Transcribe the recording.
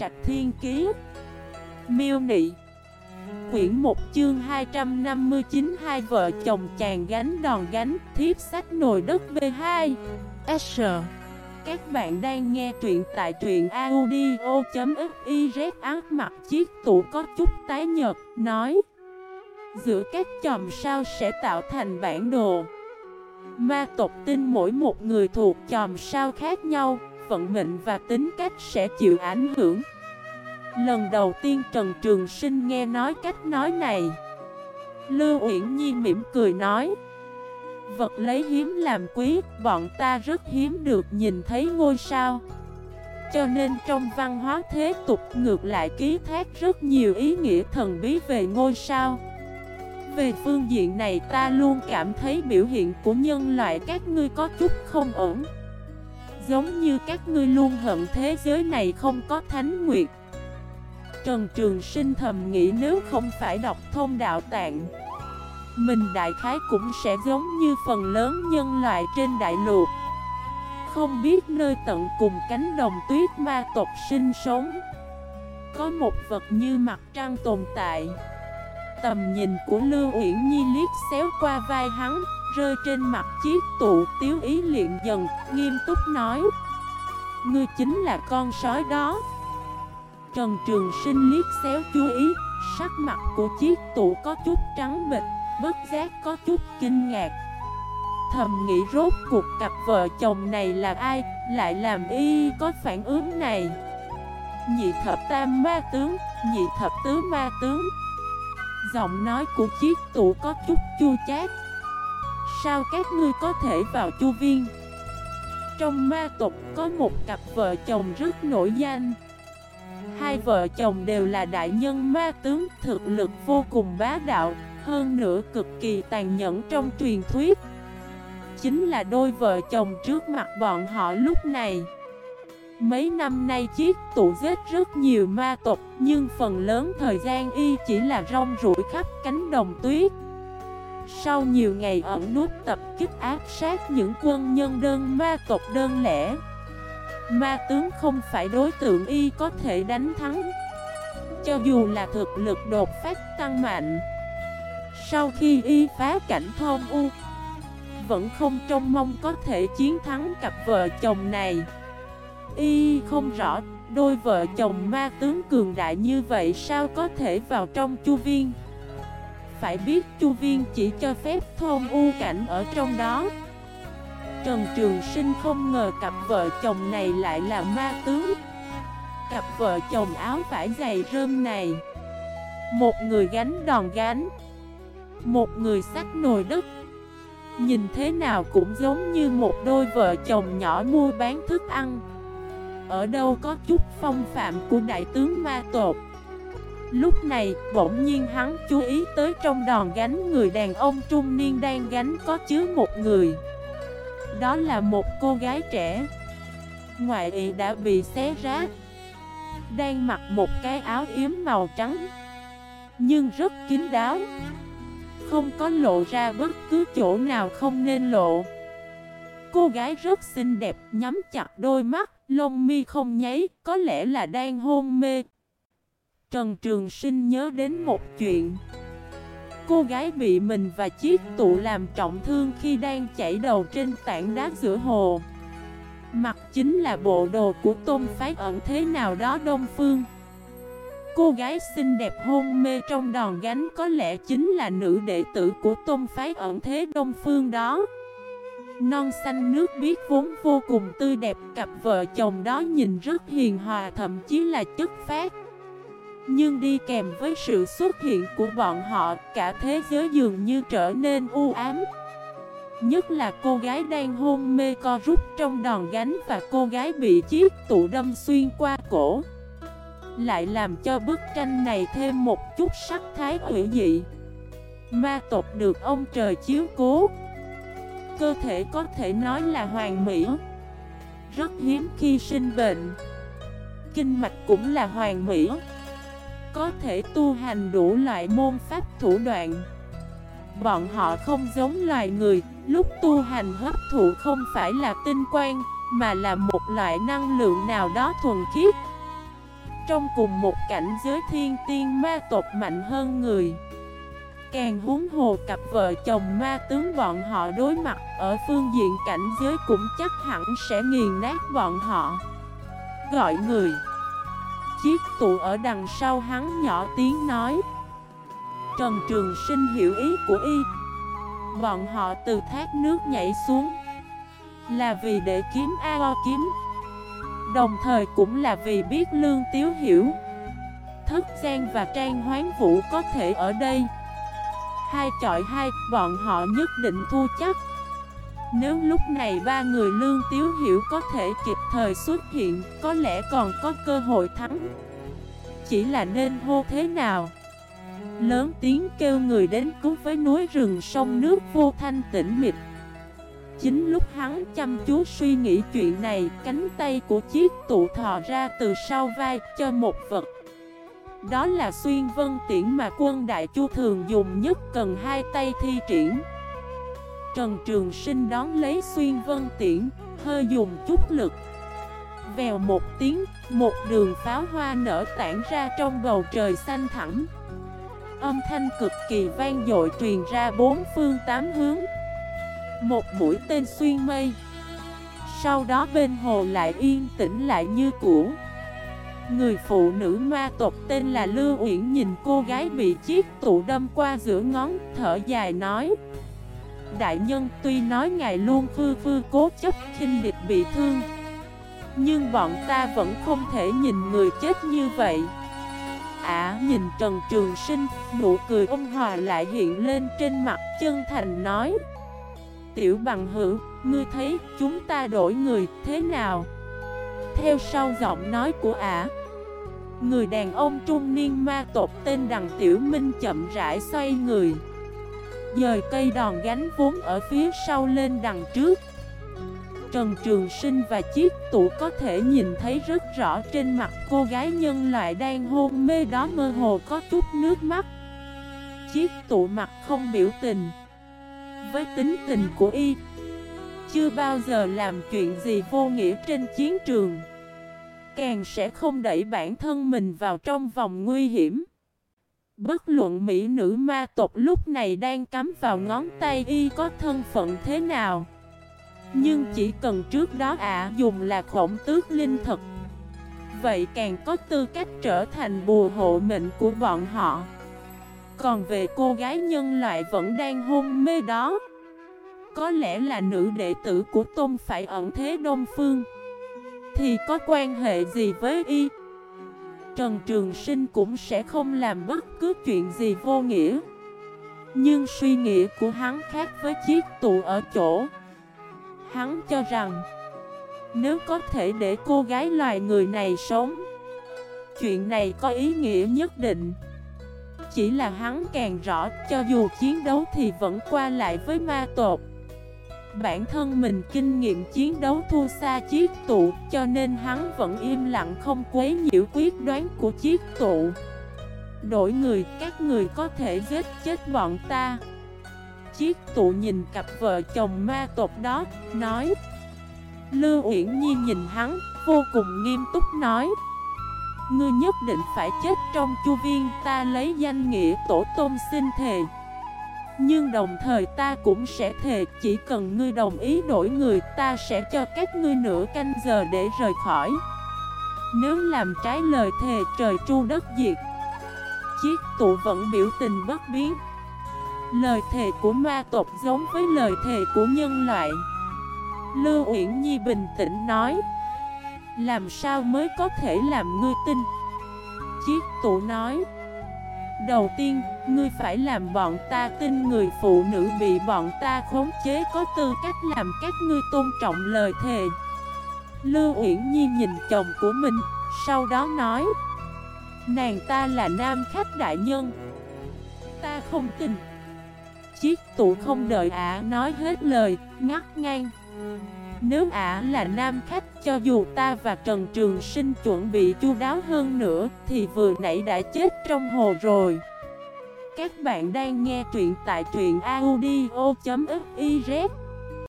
Trạch Thiên Kiế Miêu Nị. Quyển 1 chương 259 Hai vợ chồng chàng gánh đòn gánh Thiếp sách nồi đất B2 S. Các bạn đang nghe truyện tại truyện audio.xyz ác mặt chiếc tủ có chút tái nhật Nói, Giữa các chòm sao sẽ tạo thành bản đồ? Ma tộc tin mỗi một người thuộc chòm sao khác nhau. Vận mệnh và tính cách sẽ chịu ảnh hưởng. Lần đầu tiên Trần Trường Sinh nghe nói cách nói này. Lưu Uyển Nhi mỉm cười nói Vật lấy hiếm làm quý, bọn ta rất hiếm được nhìn thấy ngôi sao. Cho nên trong văn hóa thế tục ngược lại ký thác rất nhiều ý nghĩa thần bí về ngôi sao. Về phương diện này ta luôn cảm thấy biểu hiện của nhân loại các ngươi có chút không ổn. Giống như các ngươi luôn hận thế giới này không có thánh nguyệt. Trần Trường Sinh thầm nghĩ nếu không phải đọc thông đạo tạng, Mình đại khái cũng sẽ giống như phần lớn nhân loại trên đại lục. Không biết nơi tận cùng cánh đồng tuyết ma tộc sinh sống, Có một vật như mặt trăng tồn tại. Tầm nhìn của Lưu Uyển Nhi liếc xéo qua vai hắn Rơi trên mặt chiếc tụ tiếu ý liện dần, Nghiêm túc nói. Ngươi chính là con sói đó. Trần Trường Sinh liếc xéo chú ý, Sắc mặt của chiếc tụ có chút trắng bịch Bất giác có chút kinh ngạc. Thầm nghĩ rốt cuộc cặp vợ chồng này là ai, Lại làm y có phản ứng này? Nhị thập tam ma tướng, Nhị thập tứ ma tướng. Giọng nói của chiếc tụ có chút chua chát. Sao các ngươi có thể vào chu viên? Trong ma tộc có một cặp vợ chồng rất nổi danh. Hai vợ chồng đều là đại nhân ma tướng, Thực lực vô cùng bá đạo, Hơn nữa cực kỳ tàn nhẫn trong truyền thuyết. Chính là đôi vợ chồng trước mặt bọn họ lúc này. Mấy năm nay chiếc tụ giết rất nhiều ma tộc, Nhưng phần lớn thời gian y chỉ là rong rủi khắp cánh đồng tuyết. Sau nhiều ngày ẩn nút tập kích áp sát những quân nhân đơn ma tộc đơn lẻ, Ma tướng không phải đối tượng y có thể đánh thắng. Cho dù là thực lực đột phát tăng mạnh, Sau khi y phá cảnh thôn u, Vẫn không trông mong có thể chiến thắng cặp vợ chồng này. Y không rõ Đôi vợ chồng ma tướng cường đại như vậy sao có thể vào trong chu viên. Phải biết chu viên chỉ cho phép thôn u cảnh ở trong đó. Trần Trường Sinh không ngờ cặp vợ chồng này lại là ma tướng. Cặp vợ chồng áo vải dày rơm này. Một người gánh đòn gánh. Một người sách nồi đất. Nhìn thế nào cũng giống như một đôi vợ chồng nhỏ mua bán thức ăn. Ở đâu có chút phong phạm của đại tướng ma tột Lúc này, bỗng nhiên hắn chú ý tới trong đòn gánh người đàn ông trung niên đang gánh có chứa một người. Đó là một cô gái trẻ. Ngoại ị đã bị xé rách. Đang mặc một cái áo yếm màu trắng. Nhưng rất kín đáo. Không có lộ ra bất cứ chỗ nào không nên lộ. Cô gái rất xinh đẹp Nhắm chặt đôi mắt Lông mi không nháy Có lẽ là đang hôn mê. Trần Trường Sinh nhớ đến một chuyện. Cô gái bị mình và chiếc tụ làm trọng thương khi đang chảy đầu trên tảng đá giữa hồ. Mặt chính là bộ đồ của tôn phái ẩn thế nào đó đông phương. Cô gái xinh đẹp hôn mê trong đòn gánh có lẽ chính là nữ đệ tử của tôn phái ẩn thế đông phương đó. Non xanh nước biếc vốn vô cùng tươi đẹp, Cặp vợ chồng đó nhìn rất hiền hòa, thậm chí là chất phát nhưng đi kèm với sự xuất hiện của bọn họ, cả thế giới dường như trở nên u ám. Nhất là cô gái đang hôn mê co rút trong đòn gánh và cô gái bị chiếc tụ đâm xuyên qua cổ. Lại làm cho bức tranh này thêm một chút sắc thái hữu dị. Ma tộc được ông trời chiếu cố. Cơ thể có thể nói là hoàn mỹ. Rất hiếm khi sinh bệnh. Kinh mạch cũng là hoàn mỹ có thể tu hành đủ loại môn pháp thủ đoạn. Bọn họ không giống loài người, lúc tu hành hấp thụ không phải là tinh quang, mà là một loại năng lượng nào đó thuần khiết. Trong cùng một cảnh giới thiên tiên ma tộc mạnh hơn người Càng huống hồ cặp vợ chồng ma tướng bọn họ đối mặt ở phương diện cảnh giới cũng chắc hẳn sẽ nghiền nát bọn họ. Gọi người Chiếc tụ ở đằng sau hắn nhỏ tiếng nói. Trần Trường Sinh hiểu ý của y. Bọn họ từ thác nước nhảy xuống. Là vì để kiếm A-o kiếm. Đồng thời cũng là vì biết Lương Tiếu hiểu. Thất Giang và Trang Hoán Vũ có thể ở đây. Hai chọi hai, bọn họ nhất định thu chắc. Nếu lúc này ba người Lương Tiếu Hiểu có thể kịp thời xuất hiện, Có lẽ còn có cơ hội thắng. Chỉ là nên hô thế nào? Lớn tiếng kêu người đến cứu với núi rừng sông nước vô thanh tĩnh mịch Chính lúc hắn chăm chú suy nghĩ chuyện này, Cánh tay của chiếc tụ thò ra từ sau vai cho một vật. Đó là xuyên vân tiễn mà quân đại chu thường dùng nhất cần hai tay thi triển. Trần Trường Sinh đón lấy xuyên vân tiễn, Hơi dùng chút lực. Vèo một tiếng, Một đường pháo hoa nở tản ra trong bầu trời xanh thẳm. Âm thanh cực kỳ vang dội truyền ra bốn phương tám hướng. Một mũi tên xuyên mây. Sau đó bên hồ lại yên tĩnh lại như cũ. Người phụ nữ ma tộc tên là Lưu Uyển nhìn cô gái bị chiếc tụ đâm qua giữa ngón, thở dài nói Đại nhân tuy nói ngài luôn khư khư cố chấp khinh địch bị thương Nhưng bọn ta vẫn không thể nhìn người chết như vậy Ả nhìn Trần Trường Sinh, nụ cười ôn hòa lại hiện lên trên mặt chân thành nói Tiểu bằng hữu, ngươi thấy chúng ta đổi người thế nào? Theo sau giọng nói của Ả Người đàn ông trung niên ma tộc tên Đằng Tiểu Minh chậm rãi xoay người Dời cây đòn gánh vốn ở phía sau lên đằng trước. Trần Trường Sinh và chiếc tủ có thể nhìn thấy rất rõ trên mặt cô gái nhân loại đang hôn mê đó mơ hồ có chút nước mắt. Chiếc tủ mặt không biểu tình. Với tính tình của y, Chưa bao giờ làm chuyện gì vô nghĩa trên chiến trường. Càng sẽ không đẩy bản thân mình vào trong vòng nguy hiểm. Bất luận mỹ nữ ma tộc lúc này đang cắm vào ngón tay y có thân phận thế nào. Nhưng chỉ cần trước đó ả dùng là khổng tước linh thực. Vậy càng có tư cách trở thành bùa hộ mệnh của bọn họ. Còn về cô gái nhân loại vẫn đang hôn mê đó. Có lẽ là nữ đệ tử của Tôn phải ẩn thế Đông Phương. Thì có quan hệ gì với y? Trần Trường Sinh cũng sẽ không làm bất cứ chuyện gì vô nghĩa. Nhưng suy nghĩ của hắn khác với chiếc tụ ở chỗ. Hắn cho rằng, Nếu có thể để cô gái loài người này sống, Chuyện này có ý nghĩa nhất định. Chỉ là hắn càng rõ, Cho dù chiến đấu thì vẫn qua lại với ma tột Bản thân mình kinh nghiệm chiến đấu thua xa chiếc tụ Cho nên hắn vẫn im lặng không quấy nhiễu quyết đoán của chiếc tụ. Đổi người, các người có thể giết chết bọn ta. Chiếc tụ nhìn cặp vợ chồng ma tộc đó, nói. Lưu Uyển Nhi nhìn hắn, vô cùng nghiêm túc nói. Ngươi nhất định phải chết trong chu viên ta lấy danh nghĩa tổ tôn sinh thề. Nhưng đồng thời ta cũng sẽ thề, chỉ cần ngươi đồng ý đổi người, ta sẽ cho các ngươi nửa canh giờ để rời khỏi. Nếu làm trái lời thề, trời tru đất diệt. Chiếc tụ vẫn biểu tình bất biến. Lời thề của ma tộc giống với lời thề của nhân loại. Lưu Uyển Nhi bình tĩnh nói, Làm sao mới có thể làm ngươi tin? Chiếc tụ nói Đầu tiên, ngươi phải làm bọn ta tin người phụ nữ bị bọn ta khống chế có tư cách làm các ngươi tôn trọng lời thề. Lưu Uyển Nhi nhìn chồng của mình, sau đó nói Nàng ta là nam khách đại nhân. Ta không tin. Chiếc tụ không đợi ả nói hết lời, ngắt ngang. Nếu ả là nam khách cho dù ta và Trần Trường Sinh chuẩn bị chu đáo hơn nữa Thì vừa nãy đã chết trong hồ rồi. Các bạn đang nghe truyện tại truyện audio.fif